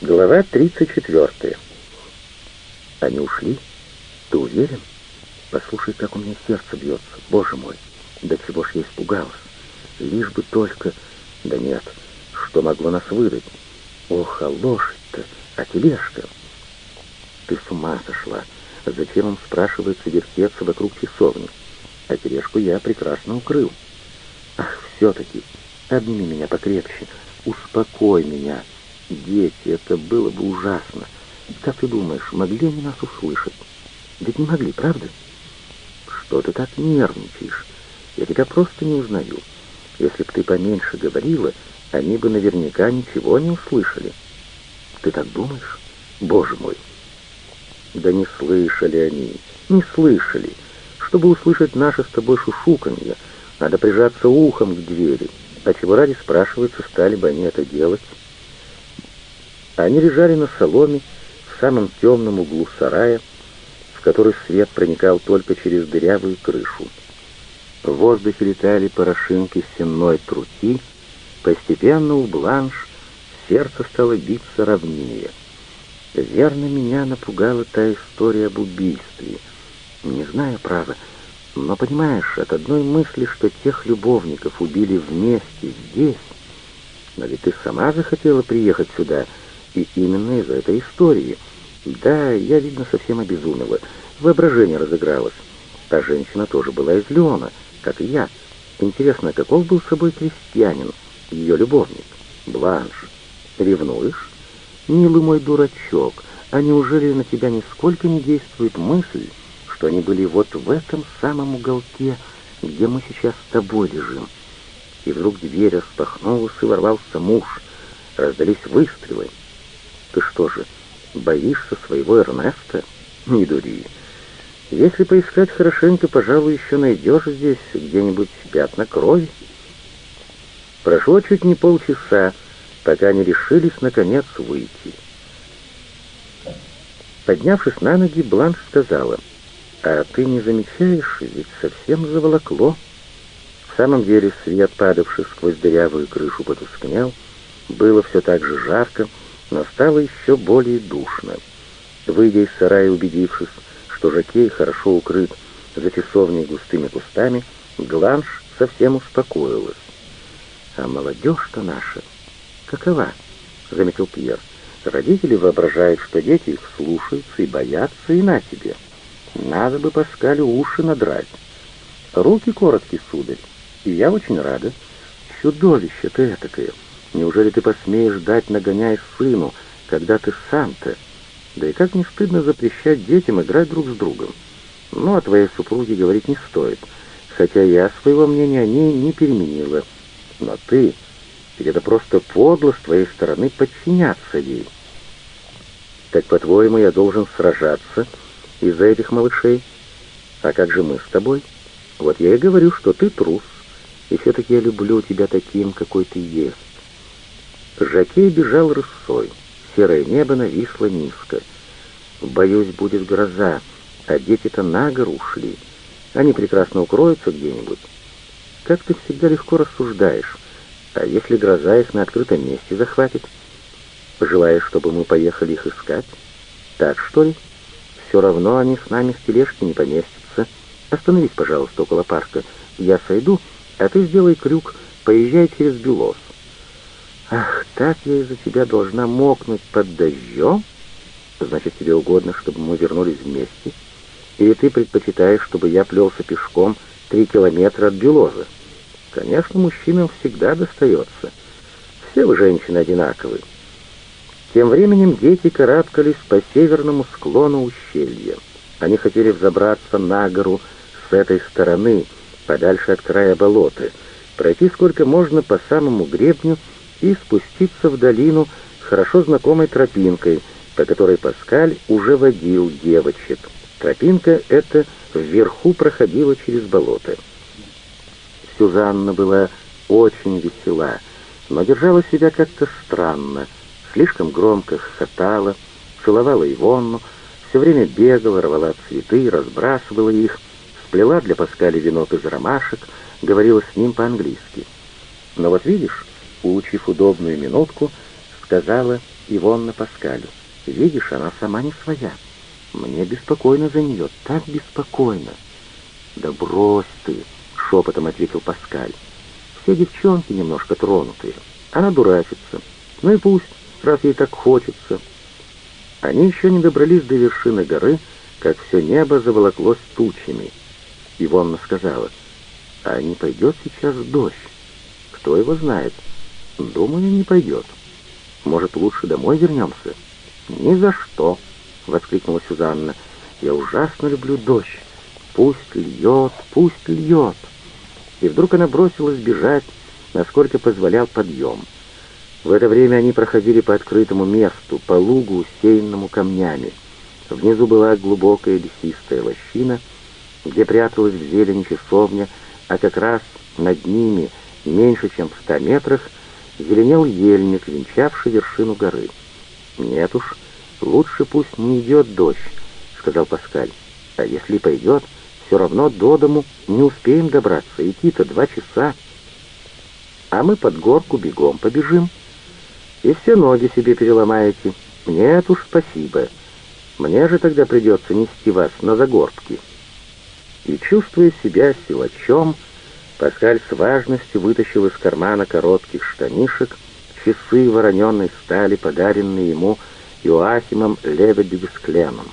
Глава 34. Они ушли? Ты уверен? Послушай, как у меня сердце бьется. Боже мой, до чего ж я испугалась. Лишь бы только... Да нет, что могло нас выдать? Ох, а лошадь-то, а тележка? Ты с ума сошла. Зачем им, спрашивается, вертеться вокруг часовни? А тележку я прекрасно укрыл. Ах, все-таки, обними меня покрепче, успокой меня. Дети, это было бы ужасно. Как ты думаешь, могли они нас услышать? Ведь не могли, правда? Что ты так нервничаешь? Я тебя просто не узнаю. Если б ты поменьше говорила, они бы наверняка ничего не услышали. Ты так думаешь? Боже мой! Да не слышали они, не слышали. Чтобы услышать наше с тобой шушуканье, надо прижаться ухом к двери. А чего ради, спрашивается, стали бы они это делать? Они лежали на соломе в самом темном углу сарая, в который свет проникал только через дырявую крышу. В воздухе летали порошинки сенной трути, постепенно у Бланш сердце стало биться ровнее. Верно, меня напугала та история об убийстве. Не знаю, право, но, понимаешь, от одной мысли, что тех любовников убили вместе здесь, но ведь ты сама захотела приехать сюда, и именно из этой истории. Да, я, видно, совсем обезумела. Воображение разыгралось. Та женщина тоже была из Леона, как и я. Интересно, каков был собой крестьянин, ее любовник? Бланш. Ревнуешь? Милый мой дурачок, а неужели на тебя нисколько не действует мысль, что они были вот в этом самом уголке, где мы сейчас с тобой лежим? И вдруг дверь распахнулась, и ворвался муж. Раздались выстрелы. Ты что же, боишься своего Эрнеста? Не дури. Если поискать хорошенько, пожалуй, еще найдешь здесь где-нибудь пятна крови. Прошло чуть не полчаса, пока они решились, наконец, выйти. Поднявшись на ноги, Бланш сказала, «А ты не замечаешь, ведь совсем заволокло». В самом деле свет, падавший сквозь дырявую крышу, потускнел. Было все так же жарко, но стало еще более душно. Выйдя из сарая, убедившись, что Жакей хорошо укрыт за часовней густыми кустами, Гланш совсем успокоилась. «А молодежь-то наша...» «Какова?» — заметил Пьер. «Родители воображают, что дети их слушаются и боятся, и на тебе. Надо бы Паскалю уши надрать. Руки короткие, сударь, и я очень рада. Чудовище ты этакое! Неужели ты посмеешь дать нагоняй сыну, когда ты сам-то? Да и как не стыдно запрещать детям играть друг с другом? Ну, о твоей супруге говорить не стоит, хотя я своего мнения о ней не переменила. Но ты ведь это просто подло с твоей стороны подчиняться ей. Так, по-твоему, я должен сражаться из-за этих малышей? А как же мы с тобой? Вот я и говорю, что ты трус, и все-таки я люблю тебя таким, какой ты есть. Жакей бежал рысой, серое небо нависло низко. Боюсь, будет гроза, а дети-то на гору ушли. Они прекрасно укроются где-нибудь. Как ты всегда легко рассуждаешь. А если гроза их на открытом месте захватит? Пожелаешь, чтобы мы поехали их искать? Так, что ли? Все равно они с нами с тележки не поместятся. Остановись, пожалуйста, около парка. Я сойду, а ты сделай крюк, поезжай через Белос. Ах, так я из-за тебя должна мокнуть под дождем? Значит, тебе угодно, чтобы мы вернулись вместе? Или ты предпочитаешь, чтобы я плелся пешком три километра от Белоза? Конечно, мужчинам всегда достается. Все вы женщины одинаковы. Тем временем дети карабкались по северному склону ущелья. Они хотели взобраться на гору с этой стороны, подальше от края болота, пройти сколько можно по самому гребню и спуститься в долину хорошо знакомой тропинкой, по которой Паскаль уже водил девочек. Тропинка эта вверху проходила через болото. Сюзанна была очень весела, но держала себя как-то странно, слишком громко хохотала, целовала Ивонну, все время бегала, рвала цветы, разбрасывала их, сплела для Паскаля венок из ромашек, говорила с ним по-английски. Но вот видишь, улучив удобную минутку, сказала, Ивонна Паскалю. «Видишь, она сама не своя. Мне беспокойно за нее, так беспокойно». «Да брось ты!» — шепотом ответил Паскаль. «Все девчонки немножко тронутые. Она дурачится. Ну и пусть, раз ей так хочется». Они еще не добрались до вершины горы, как все небо заволоклось тучами. Ивонна сказала, «А не пойдет сейчас дождь? Кто его знает? Думаю, не пойдет. Может, лучше домой вернемся?» «Ни за что!» — воскликнула Сюзанна. «Я ужасно люблю дождь. Пусть льет, пусть льет!» И вдруг она бросилась бежать, насколько позволял подъем. В это время они проходили по открытому месту, по лугу, усеянному камнями. Внизу была глубокая лесистая лощина, где пряталась в зелени часовня, а как раз над ними, меньше чем в ста метрах, зеленел ельник, венчавший вершину горы. «Нет уж, лучше пусть не идет дождь», — сказал Паскаль. «А если пойдет, все равно до дому не успеем добраться, идти-то два часа. А мы под горку бегом побежим, и все ноги себе переломаете. Нет уж, спасибо. Мне же тогда придется нести вас на загорбки». И, чувствуя себя силачом, Паскаль с важностью вытащил из кармана коротких штанишек часы вороненной стали, подаренные ему Иоахимом Леведюгскленом.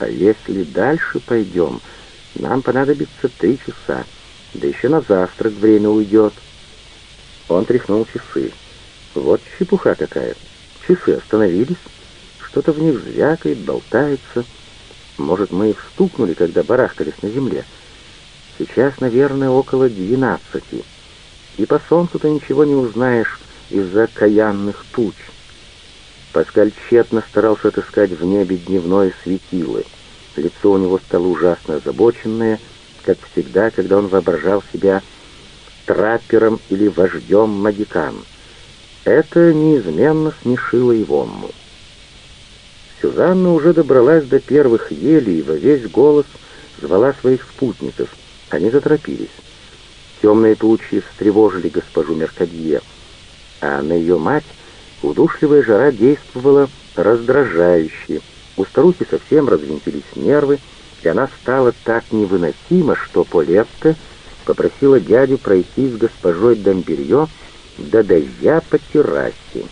А если дальше пойдем, нам понадобится три часа, да еще на завтрак время уйдет. Он тряхнул часы. Вот чепуха какая. Часы остановились, что-то в них звякает, болтается. Может, мы их стукнули, когда барахтались на земле. Сейчас, наверное, около двенадцати. И по солнцу-то ничего не узнаешь, из-за каянных туч. Паскаль тщетно старался отыскать в небе дневное светило. Лицо у него стало ужасно озабоченное, как всегда, когда он воображал себя траппером или вождем магикан. Это неизменно смешило Ивонну. Сюзанна уже добралась до первых елей и во весь голос звала своих спутников. Они заторопились. Темные тучи встревожили госпожу Меркадье а на ее мать удушливая жара действовала раздражающе. У старухи совсем развинтились нервы, и она стала так невыносима, что Полетта попросила дядю пройти с госпожой Домберье до дождя по террасе.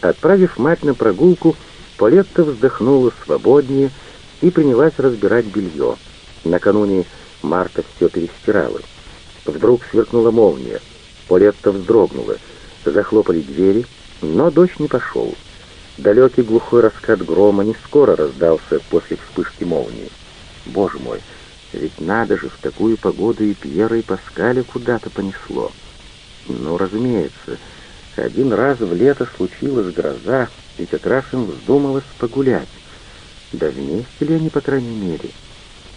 Отправив мать на прогулку, Полетта вздохнула свободнее и принялась разбирать белье. Накануне Марта все перестирала. Вдруг сверкнула молния. Полетта вздрогнула. Захлопали двери, но дождь не пошел. Далекий глухой раскат грома не скоро раздался после вспышки молнии. Боже мой, ведь надо же, в такую погоду и Пьера, и Паскаля куда-то понесло. Ну, разумеется, один раз в лето случилась гроза, и как раз им вздумалось погулять. Да вместе ли они, по крайней мере?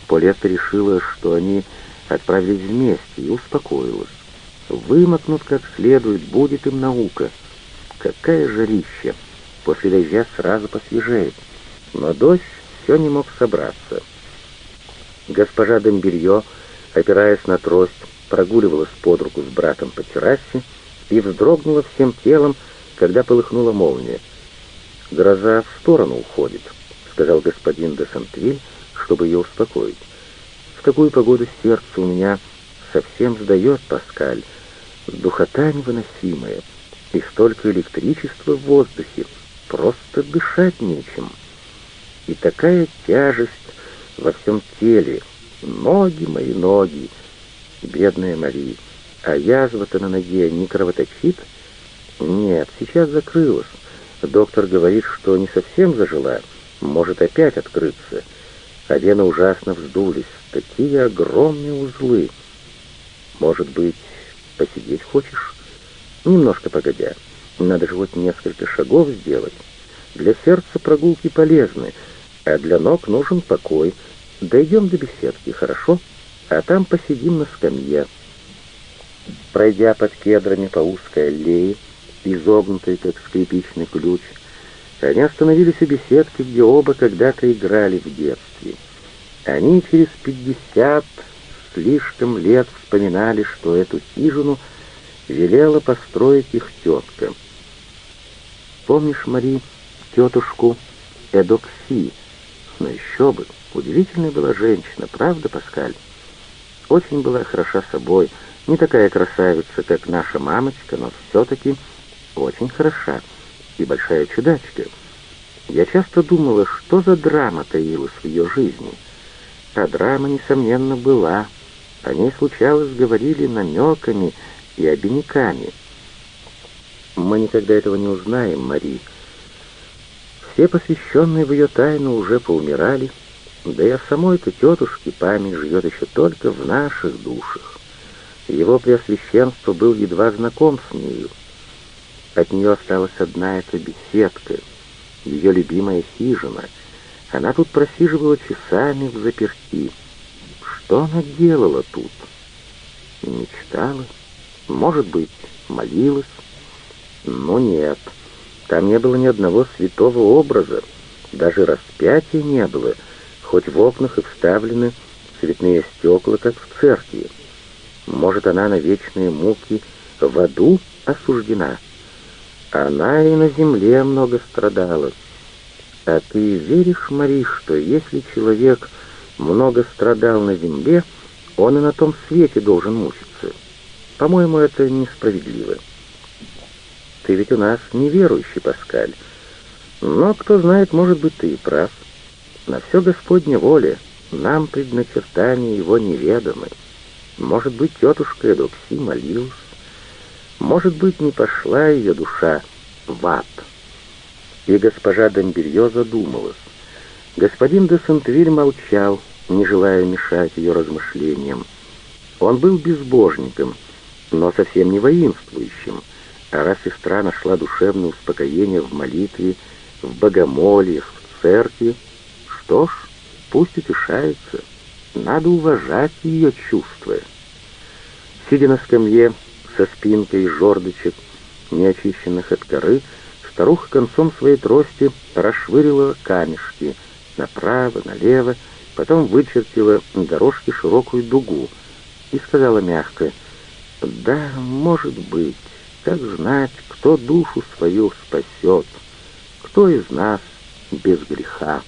Полетта решила, что они отправились вместе, и успокоилась. Вымокнут как следует, будет им наука. Какая жарища! После дождя сразу посвежеет. Но дождь все не мог собраться. Госпожа Домбелье, опираясь на трость, прогуливалась под руку с братом по террасе и вздрогнула всем телом, когда полыхнула молния. «Гроза в сторону уходит», — сказал господин де Сантвиль, чтобы ее успокоить. «В такую погоду сердце у меня совсем сдает, Паскаль, Духота невыносимая, и столько электричества в воздухе, просто дышать нечем. И такая тяжесть во всем теле, ноги мои ноги, бедная Мария, а язва-то на ноге не кровоточит? Нет, сейчас закрылась. Доктор говорит, что не совсем зажила, может опять открыться. Вены ужасно вздулись, такие огромные узлы. Может быть, Посидеть хочешь? Немножко погодя. Надо же вот несколько шагов сделать. Для сердца прогулки полезны, а для ног нужен покой. Дойдем до беседки, хорошо? А там посидим на скамье. Пройдя под кедрами по узкой аллее, изогнутой, как скрипичный ключ, они остановились у беседки, где оба когда-то играли в детстве. Они через пятьдесят слишком лет вспоминали, что эту хижину велела построить их тетка. Помнишь, Мари, тетушку Эдокси? Ну еще бы, удивительная была женщина, правда, Паскаль? Очень была хороша собой, не такая красавица, как наша мамочка, но все-таки очень хороша и большая чудачка. Я часто думала, что за драма таилась в ее жизни. А драма, несомненно, была. О ней случалось, говорили намеками и обиняками. Мы никогда этого не узнаем, Мари. Все посвященные в ее тайну уже поумирали, да и о самой-то тетушке память живет еще только в наших душах. Его преосвященство был едва знаком с нею. От нее осталась одна эта беседка, ее любимая хижина. Она тут просиживала часами в заперти. Что она делала тут? Мечтала? Может быть, молилась? Но нет, там не было ни одного святого образа, даже распятия не было, хоть в окнах и вставлены цветные стекла, как в церкви. Может, она на вечные муки в аду осуждена? Она и на земле много страдала. А ты веришь, Мари, что если человек много страдал на земле, он и на том свете должен мучиться? По-моему, это несправедливо. Ты ведь у нас неверующий, Паскаль. Но, кто знает, может быть, ты и прав. На все Господня воля, нам предначертания его неведомы. Может быть, тетушка Эдокси молилась. Может быть, не пошла ее душа в ад. И госпожа Домбелье задумалась. Господин де Сентвиль молчал, не желая мешать ее размышлениям. Он был безбожником, но совсем не воинствующим, а раз сестра нашла душевное успокоение в молитве, в богомольях, в церкви, что ж, пусть утешается. Надо уважать ее чувства. Сидя на скамье со спинкой жердочек, неочищенных от коры, старуха концом своей трости расшвырила камешки направо, налево, потом вычертила на дорожке широкую дугу и сказала мягко, «Да, может быть, как знать, кто душу свою спасет, кто из нас без греха».